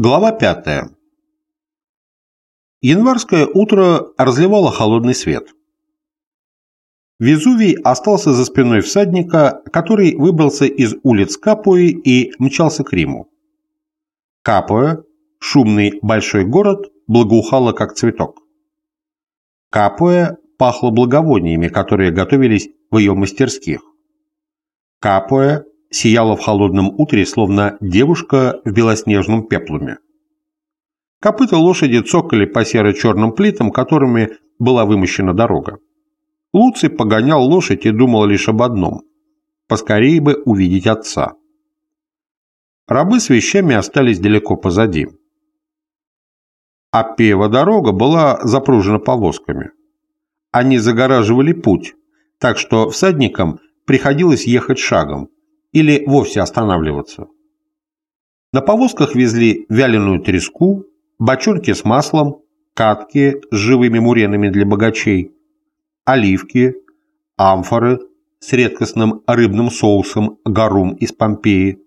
Глава 5. Январское утро разливало холодный свет. Везувий остался за спиной всадника, который выбрался из улиц Капуи и мчался к Риму. Капуя, шумный большой город, благоухало как цветок. Капуя пахло благовониями, которые готовились в ее мастерских. Капуя сияла в холодном утре, словно девушка в белоснежном пеплуме. Копыта лошади цокали по серо-черным плитам, которыми была вымощена дорога. Луций погонял лошадь и думал лишь об одном – поскорее бы увидеть отца. Рабы с вещами остались далеко позади. Аппеева дорога была запружена повозками. Они загораживали путь, так что всадникам приходилось ехать шагом, или вовсе останавливаться. На повозках везли вяленую треску, бочонки с маслом, катки с живыми муренами для богачей, оливки, амфоры с редкостным рыбным соусом гарум из Помпеи.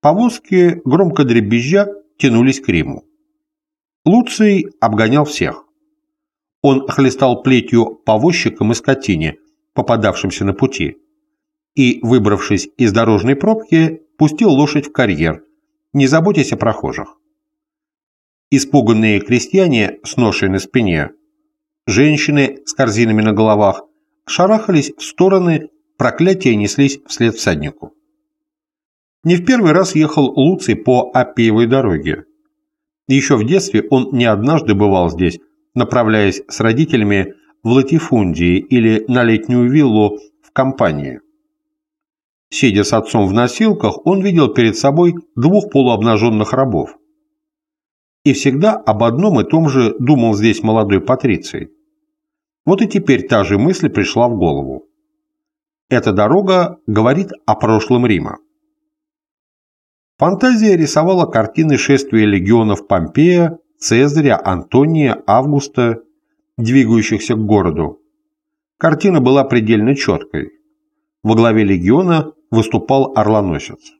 Повозки, громко дребезжа, тянулись к Риму. Луций обгонял всех. Он хлестал плетью повозчикам и скотине, попадавшимся на пути и, выбравшись из дорожной пробки, пустил лошадь в карьер, не заботясь о прохожих. Испуганные крестьяне с ношей на спине, женщины с корзинами на головах, шарахались в стороны, проклятия неслись вслед всаднику. Не в первый раз ехал Луций по Аппиевой дороге. Еще в детстве он не однажды бывал здесь, направляясь с родителями в Латифундии или на летнюю виллу в компании. Сидя с отцом в носилках, он видел перед собой двух полуобнаженных рабов. И всегда об одном и том же думал здесь молодой Патриций. Вот и теперь та же мысль пришла в голову. Эта дорога говорит о прошлом Рима. Фантазия рисовала картины шествия легионов Помпея, Цезаря, Антония, Августа, двигающихся к городу. Картина была предельно четкой. Во главе легиона выступал орлоносец.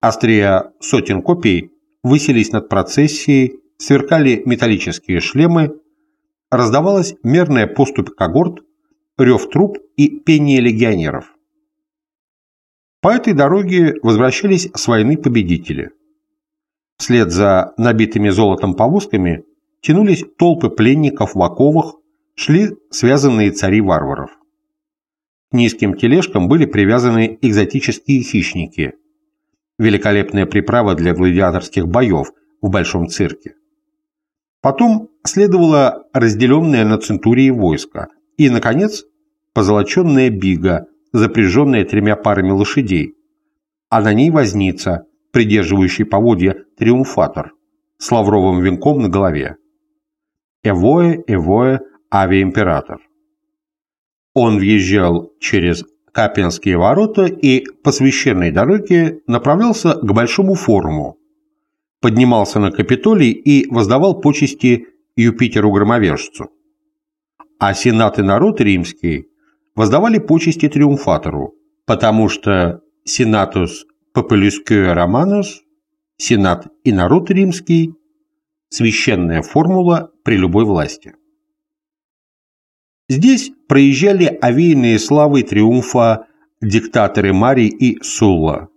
Острия сотен копий высились над процессией, сверкали металлические шлемы, раздавалась мерная поступь когорт, рев труп и пение легионеров. По этой дороге возвращались с войны победители. Вслед за набитыми золотом повозками тянулись толпы пленников в оковах, шли связанные цари варваров низким тележкам были привязаны экзотические хищники. Великолепная приправа для гладиаторских боев в большом цирке. Потом следовало разделенное на центурии войско. И, наконец, позолоченная бига, запряженная тремя парами лошадей. А на ней возница, придерживающий поводья триумфатор, с лавровым венком на голове. Эвое, Эвое, авиаимператор. Он въезжал через Капинские ворота и по священной дороге направлялся к Большому форуму, поднимался на Капитолий и воздавал почести Юпитеру-громовержцу. А сенат и народ римский воздавали почести триумфатору, потому что сенатус популюскео романус, сенат и народ римский – священная формула при любой власти. Здесь проезжали овеянные славой триумфа диктаторы Марий и Сулла.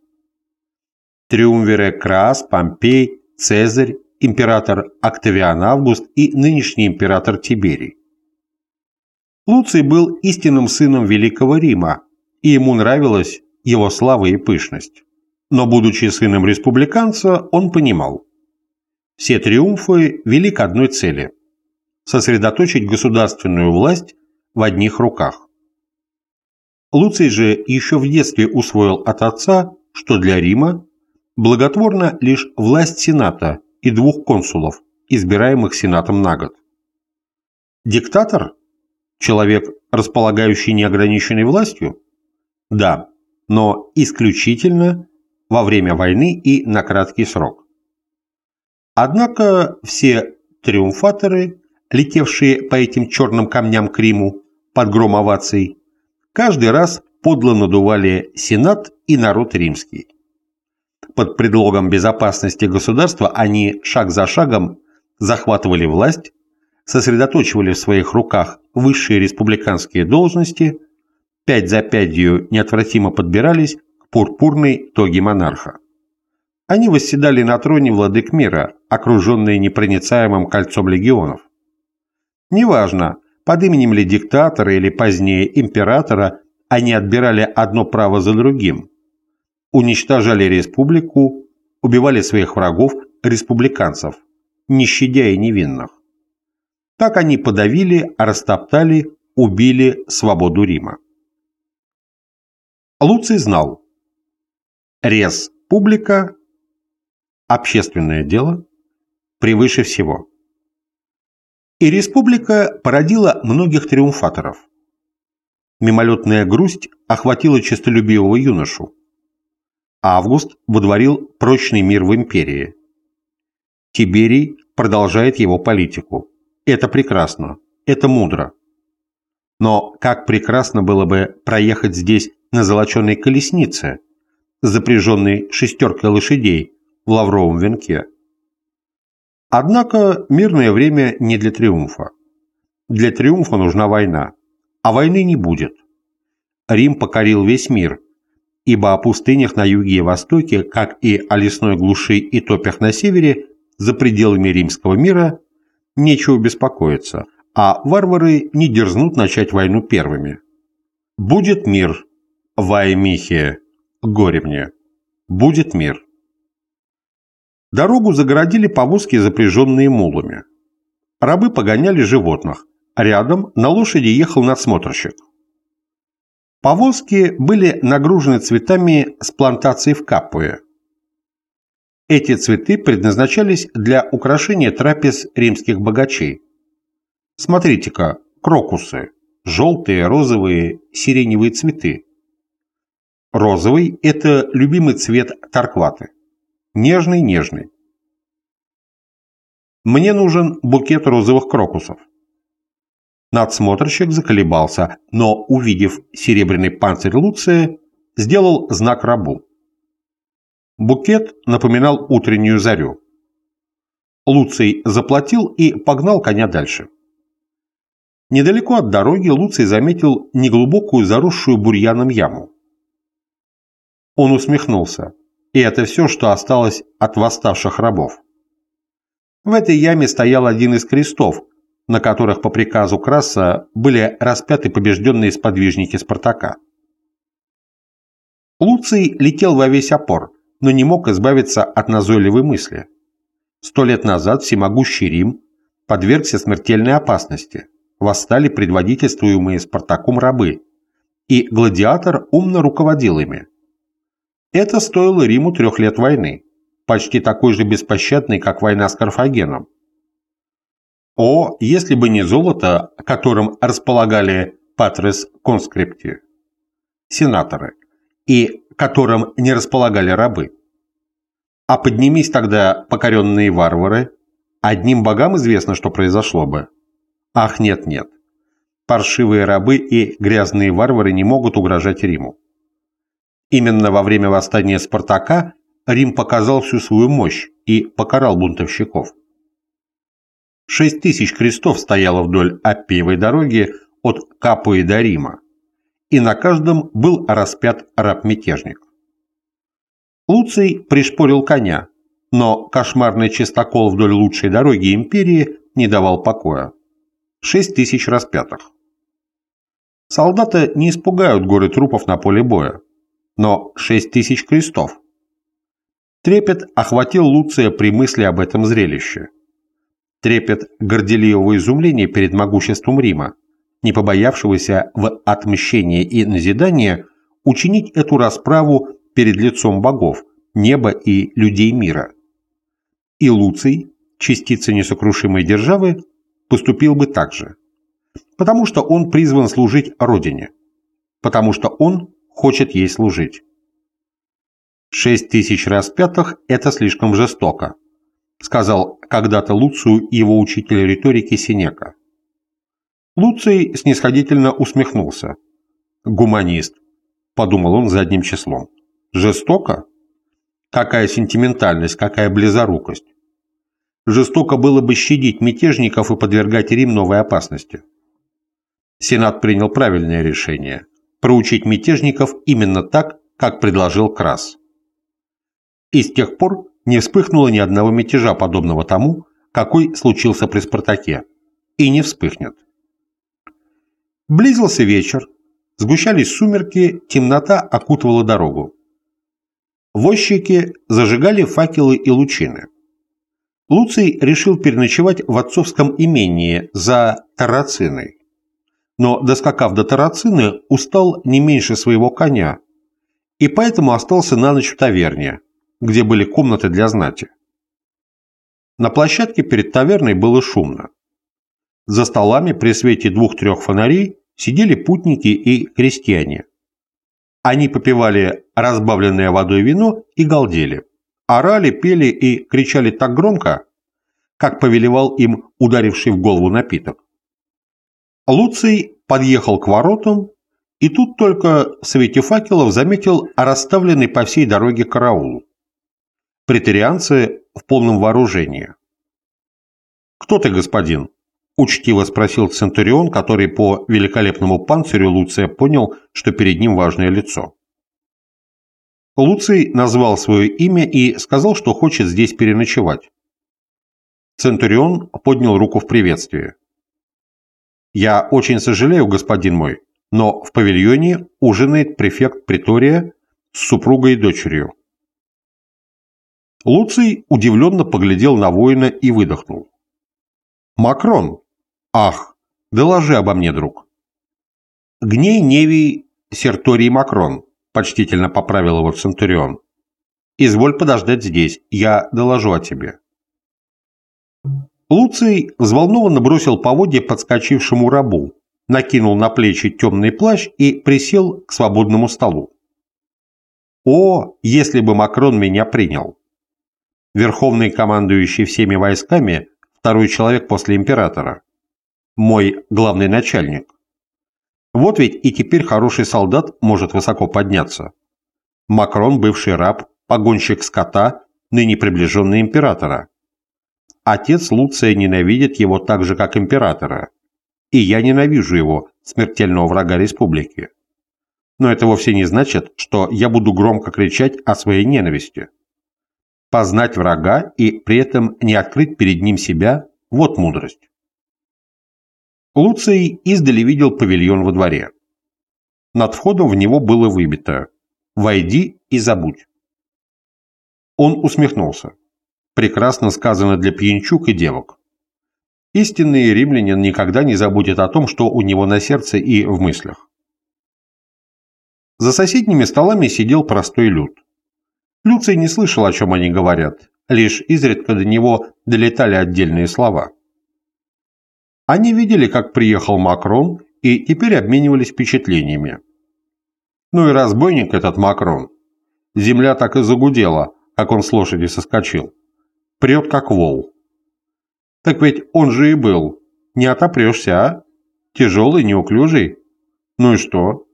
Триумвире Крас, Помпей, Цезарь, император Октавиан Август и нынешний император Тиберий. Луций был истинным сыном Великого Рима, и ему нравилась его слава и пышность. Но, будучи сыном республиканца, он понимал, все триумфы вели к одной цели – сосредоточить государственную власть в одних руках. Луций же еще в детстве усвоил от отца, что для Рима благотворна лишь власть Сената и двух консулов, избираемых Сенатом на год. Диктатор? Человек, располагающий неограниченной властью? Да, но исключительно во время войны и на краткий срок. Однако все триумфаторы, летевшие по этим черным камням к Риму, под гром оваций, каждый раз подло надували Сенат и народ римский. Под предлогом безопасности государства они шаг за шагом захватывали власть, сосредоточивали в своих руках высшие республиканские должности, пять за пятью неотвратимо подбирались к пурпурной тоге монарха. Они восседали на троне владык мира, окруженные непроницаемым кольцом легионов. Неважно, под именем ли диктатора или позднее императора они отбирали одно право за другим, уничтожали республику, убивали своих врагов, республиканцев, не щадя и невинных. Так они подавили, растоптали, убили свободу Рима. Луций знал, рез публика, общественное дело превыше всего. И республика породила многих триумфаторов. Мимолетная грусть охватила честолюбивого юношу. Август водворил прочный мир в империи. Тиберий продолжает его политику. Это прекрасно, это мудро. Но как прекрасно было бы проехать здесь на золоченой колеснице, запряженной шестеркой лошадей в лавровом венке. Однако мирное время не для триумфа. Для триумфа нужна война, а войны не будет. Рим покорил весь мир, ибо о пустынях на юге и востоке, как и о лесной глуши и топях на севере, за пределами римского мира, нечего беспокоиться, а варвары не дерзнут начать войну первыми. Будет мир, Вай Михе, горе мне, будет мир. Дорогу загородили повозки, запряженные мулами. Рабы погоняли животных. Рядом на лошади ехал надсмотрщик. Повозки были нагружены цветами с плантации в Капуе. Эти цветы предназначались для украшения трапез римских богачей. Смотрите-ка, крокусы, желтые, розовые, сиреневые цветы. Розовый – это любимый цвет Таркваты. Нежный-нежный. Мне нужен букет розовых крокусов. Надсмотрщик заколебался, но, увидев серебряный панцирь Луция, сделал знак рабу. Букет напоминал утреннюю зарю. Луций заплатил и погнал коня дальше. Недалеко от дороги Луций заметил неглубокую заросшую бурьяном яму. Он усмехнулся. И это все, что осталось от восставших рабов. В этой яме стоял один из крестов, на которых по приказу Краса были распяты побежденные сподвижники Спартака. Луций летел во весь опор, но не мог избавиться от назойливой мысли. Сто лет назад всемогущий Рим подвергся смертельной опасности, восстали предводительствуемые Спартаком рабы, и гладиатор умно руководил ими. Это стоило Риму трех лет войны, почти такой же беспощадной, как война с Карфагеном. О, если бы не золото, которым располагали патрес конскрипти, сенаторы, и которым не располагали рабы. А поднимись тогда покоренные варвары, одним богам известно, что произошло бы. Ах, нет-нет. Паршивые рабы и грязные варвары не могут угрожать Риму. Именно во время восстания Спартака Рим показал всю свою мощь и покарал бунтовщиков. Шесть тысяч крестов стояло вдоль Аппиевой дороги от Капуи до Рима, и на каждом был распят раб-мятежник. Луций пришпорил коня, но кошмарный чистокол вдоль лучшей дороги империи не давал покоя. Шесть тысяч распятых. Солдаты не испугают горы трупов на поле боя но 6 тысяч крестов. Трепет охватил Луция при мысли об этом зрелище. Трепет горделивого изумления перед могуществом Рима, не побоявшегося в отмщении и назидание учинить эту расправу перед лицом богов, неба и людей мира. И Луций, частица несокрушимой державы, поступил бы так же. Потому что он призван служить Родине. Потому что он хочет ей служить. «Шесть тысяч распятых – это слишком жестоко», сказал когда-то Луцию его учитель риторики Синека. Луций снисходительно усмехнулся. «Гуманист», – подумал он задним числом. «Жестоко? Какая сентиментальность, какая близорукость. Жестоко было бы щадить мятежников и подвергать Рим новой опасности. Сенат принял правильное решение – проучить мятежников именно так, как предложил Крас. И с тех пор не вспыхнуло ни одного мятежа, подобного тому, какой случился при Спартаке, и не вспыхнет. Близился вечер, сгущались сумерки, темнота окутывала дорогу. Возчики зажигали факелы и лучины. Луций решил переночевать в отцовском имении за Тарациной. Но, доскакав до Тарацины, устал не меньше своего коня, и поэтому остался на ночь в таверне, где были комнаты для знати. На площадке перед таверной было шумно. За столами при свете двух-трех фонарей сидели путники и крестьяне. Они попивали разбавленное водой вино и галдели. Орали, пели и кричали так громко, как повелевал им ударивший в голову напиток. Луций подъехал к воротам, и тут только в свете факелов заметил расставленный по всей дороге караул. Претерианцы в полном вооружении. «Кто ты, господин?» – учтиво спросил Центурион, который по великолепному панцирю Луция понял, что перед ним важное лицо. Луций назвал свое имя и сказал, что хочет здесь переночевать. Центурион поднял руку в приветствии. «Я очень сожалею, господин мой, но в павильоне ужинает префект Притория с супругой и дочерью». Луций удивленно поглядел на воина и выдохнул. «Макрон! Ах, доложи обо мне, друг!» «Гней Невий Серторий Макрон», почтительно поправил его Центурион. «Изволь подождать здесь, я доложу о тебе». Луций взволнованно бросил поводья подскочившему рабу, накинул на плечи темный плащ и присел к свободному столу. «О, если бы Макрон меня принял!» Верховный командующий всеми войсками, второй человек после императора. Мой главный начальник. Вот ведь и теперь хороший солдат может высоко подняться. Макрон – бывший раб, погонщик скота, ныне приближенный императора. Отец Луция ненавидит его так же, как императора. И я ненавижу его, смертельного врага республики. Но это вовсе не значит, что я буду громко кричать о своей ненависти. Познать врага и при этом не открыть перед ним себя – вот мудрость. Луций издали видел павильон во дворе. Над входом в него было выбито «Войди и забудь». Он усмехнулся. Прекрасно сказано для пьянчук и девок. Истинный римлянин никогда не забудет о том, что у него на сердце и в мыслях. За соседними столами сидел простой люд. Люций не слышал, о чем они говорят, лишь изредка до него долетали отдельные слова. Они видели, как приехал Макрон, и теперь обменивались впечатлениями. Ну и разбойник этот Макрон. Земля так и загудела, как он с лошади соскочил прет как вол. Так ведь он же и был. Не отопрешься, а? Тяжелый, неуклюжий. Ну и что?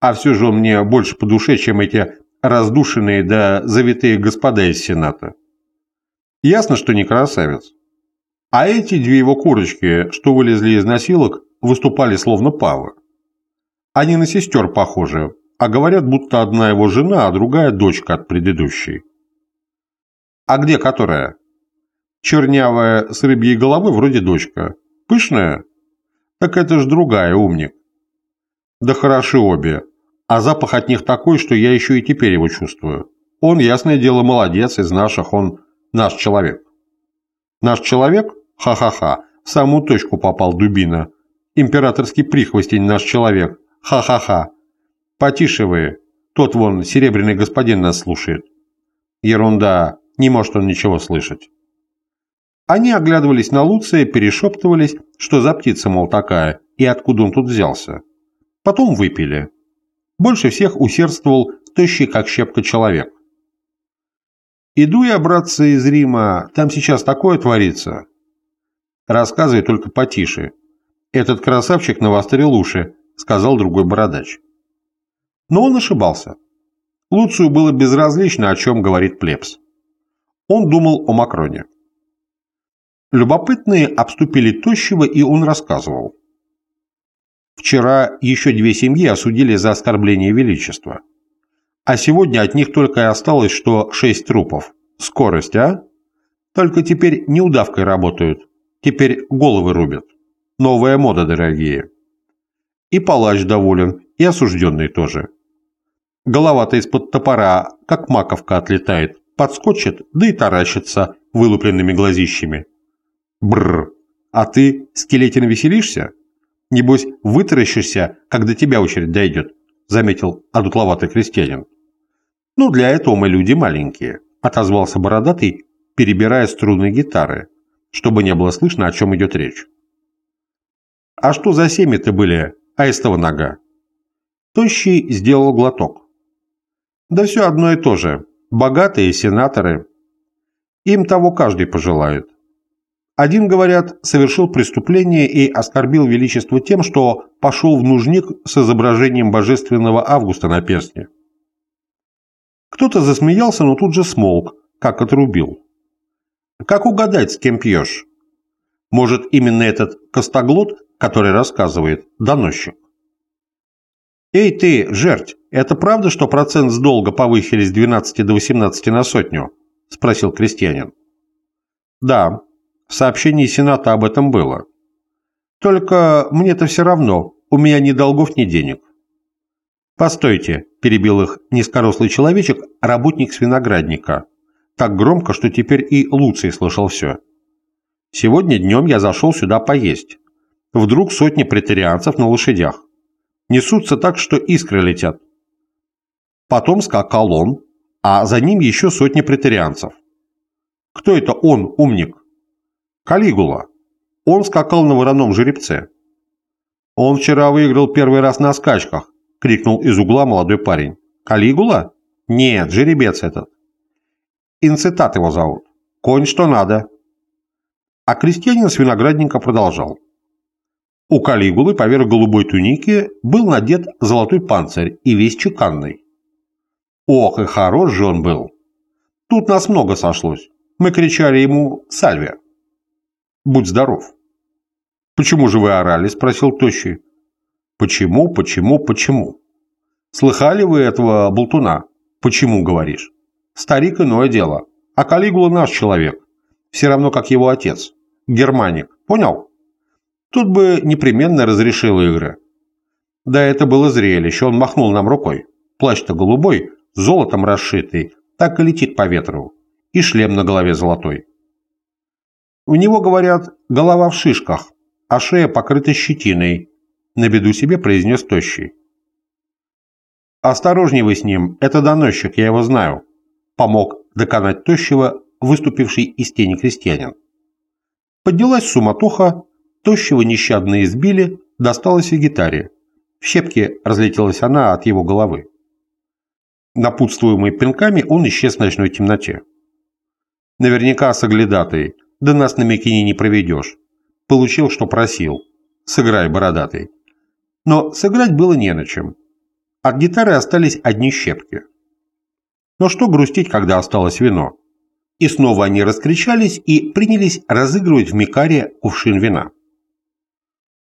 А все же он мне больше по душе, чем эти раздушенные да завитые господа из Сената. Ясно, что не красавец. А эти две его курочки, что вылезли из носилок, выступали словно павы. Они на сестер похожи, а говорят, будто одна его жена, а другая дочка от предыдущей. А где которая? Чернявая с рыбьей головы вроде дочка. Пышная? Так это ж другая, умник. Да хороши обе. А запах от них такой, что я еще и теперь его чувствую. Он, ясное дело, молодец, из наших он наш человек. Наш человек? Ха-ха-ха. В самую точку попал дубина. Императорский прихвостень наш человек. Ха-ха-ха. Потише вы. Тот вон, серебряный господин нас слушает. Ерунда. Не может он ничего слышать. Они оглядывались на Луция, перешептывались, что за птица, мол, такая, и откуда он тут взялся. Потом выпили. Больше всех усердствовал тощий, как щепка, человек. «Иду я, братцы, из Рима, там сейчас такое творится». «Рассказывай только потише. Этот красавчик навострил уши», — сказал другой бородач. Но он ошибался. Луцию было безразлично, о чем говорит плебс. Он думал о Макроне. Любопытные обступили Тощего, и он рассказывал. Вчера еще две семьи осудили за оскорбление величества. А сегодня от них только и осталось, что шесть трупов. Скорость, а? Только теперь не удавкой работают. Теперь головы рубят. Новая мода, дорогие. И палач доволен, и осужденный тоже. Голова-то из-под топора, как маковка отлетает, подскочит, да и таращится вылупленными глазищами. Бррр. А ты, скелетин, веселишься? Небось, вытаращишься, когда тебя очередь дойдет, заметил одутловатый крестьянин. Ну, для этого мы люди маленькие, отозвался бородатый, перебирая струны гитары, чтобы не было слышно, о чем идет речь. А что за семьи-то были, аистова нога? Тощий сделал глоток. Да все одно и то же. Богатые сенаторы. Им того каждый пожелает. Один, говорят, совершил преступление и оскорбил величество тем, что пошел в нужник с изображением божественного Августа на перстне. Кто-то засмеялся, но тут же смолк, как отрубил. Как угадать, с кем пьешь? Может, именно этот костоглот, который рассказывает, доносчик? «Эй ты, жерть, это правда, что процент с долга повысили с 12 до 18 на сотню?» – спросил крестьянин. «Да, в сообщении Сената об этом было. Только мне-то все равно, у меня ни долгов, ни денег». «Постойте», – перебил их низкорослый человечек, работник с виноградника. Так громко, что теперь и Луций слышал все. «Сегодня днем я зашел сюда поесть. Вдруг сотни претарианцев на лошадях. Несутся так, что искры летят. Потом скакал он, а за ним еще сотни претарианцев. Кто это он, умник? Калигула. Он скакал на вороном жеребце. Он вчера выиграл первый раз на скачках, крикнул из угла молодой парень. Калигула? Нет, жеребец этот. Инцитат его зовут. Конь что надо. А крестьянин с виноградника продолжал. У Калигулы поверх голубой туники был надет золотой панцирь и весь чеканный. Ох, и хорош же он был. Тут нас много сошлось. Мы кричали ему «Сальвия». «Будь здоров». «Почему же вы орали?» – спросил Тощий. «Почему, почему, почему?» «Слыхали вы этого болтуна?» «Почему, говоришь?» «Старик иное дело. А Калигула наш человек. Все равно, как его отец. Германик. Понял?» Тут бы непременно разрешил игры. Да, это было зрелище, он махнул нам рукой. Плащ-то голубой, золотом расшитый, так и летит по ветру. И шлем на голове золотой. У него, говорят, голова в шишках, а шея покрыта щетиной. На беду себе произнес Тощий. «Осторожней вы с ним, это доносчик, я его знаю», помог доконать Тощего, выступивший из тени крестьянин. Поднялась суматоха, Тощего нещадно избили, досталось и гитаре. В щепки разлетелась она от его головы. Напутствуемый пинками, он исчез в ночной темноте. Наверняка соглядатый, да нас на Микине не проведешь. Получил, что просил. Сыграй, бородатый. Но сыграть было не на чем. От гитары остались одни щепки. Но что грустить, когда осталось вино? И снова они раскричались и принялись разыгрывать в Микаре кувшин вина.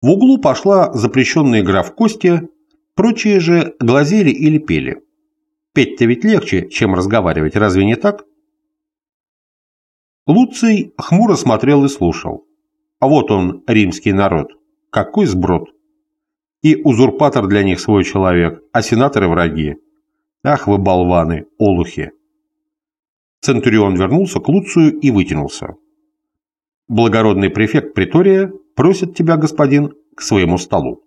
В углу пошла запрещенная игра в кости, прочие же глазели или пели. Петь-то ведь легче, чем разговаривать, разве не так? Луций хмуро смотрел и слушал. А вот он, римский народ. Какой сброд! И узурпатор для них свой человек, а сенаторы враги. Ах вы болваны, олухи! Центурион вернулся к Луцию и вытянулся. Благородный префект Притория просит тебя, господин, к своему столу.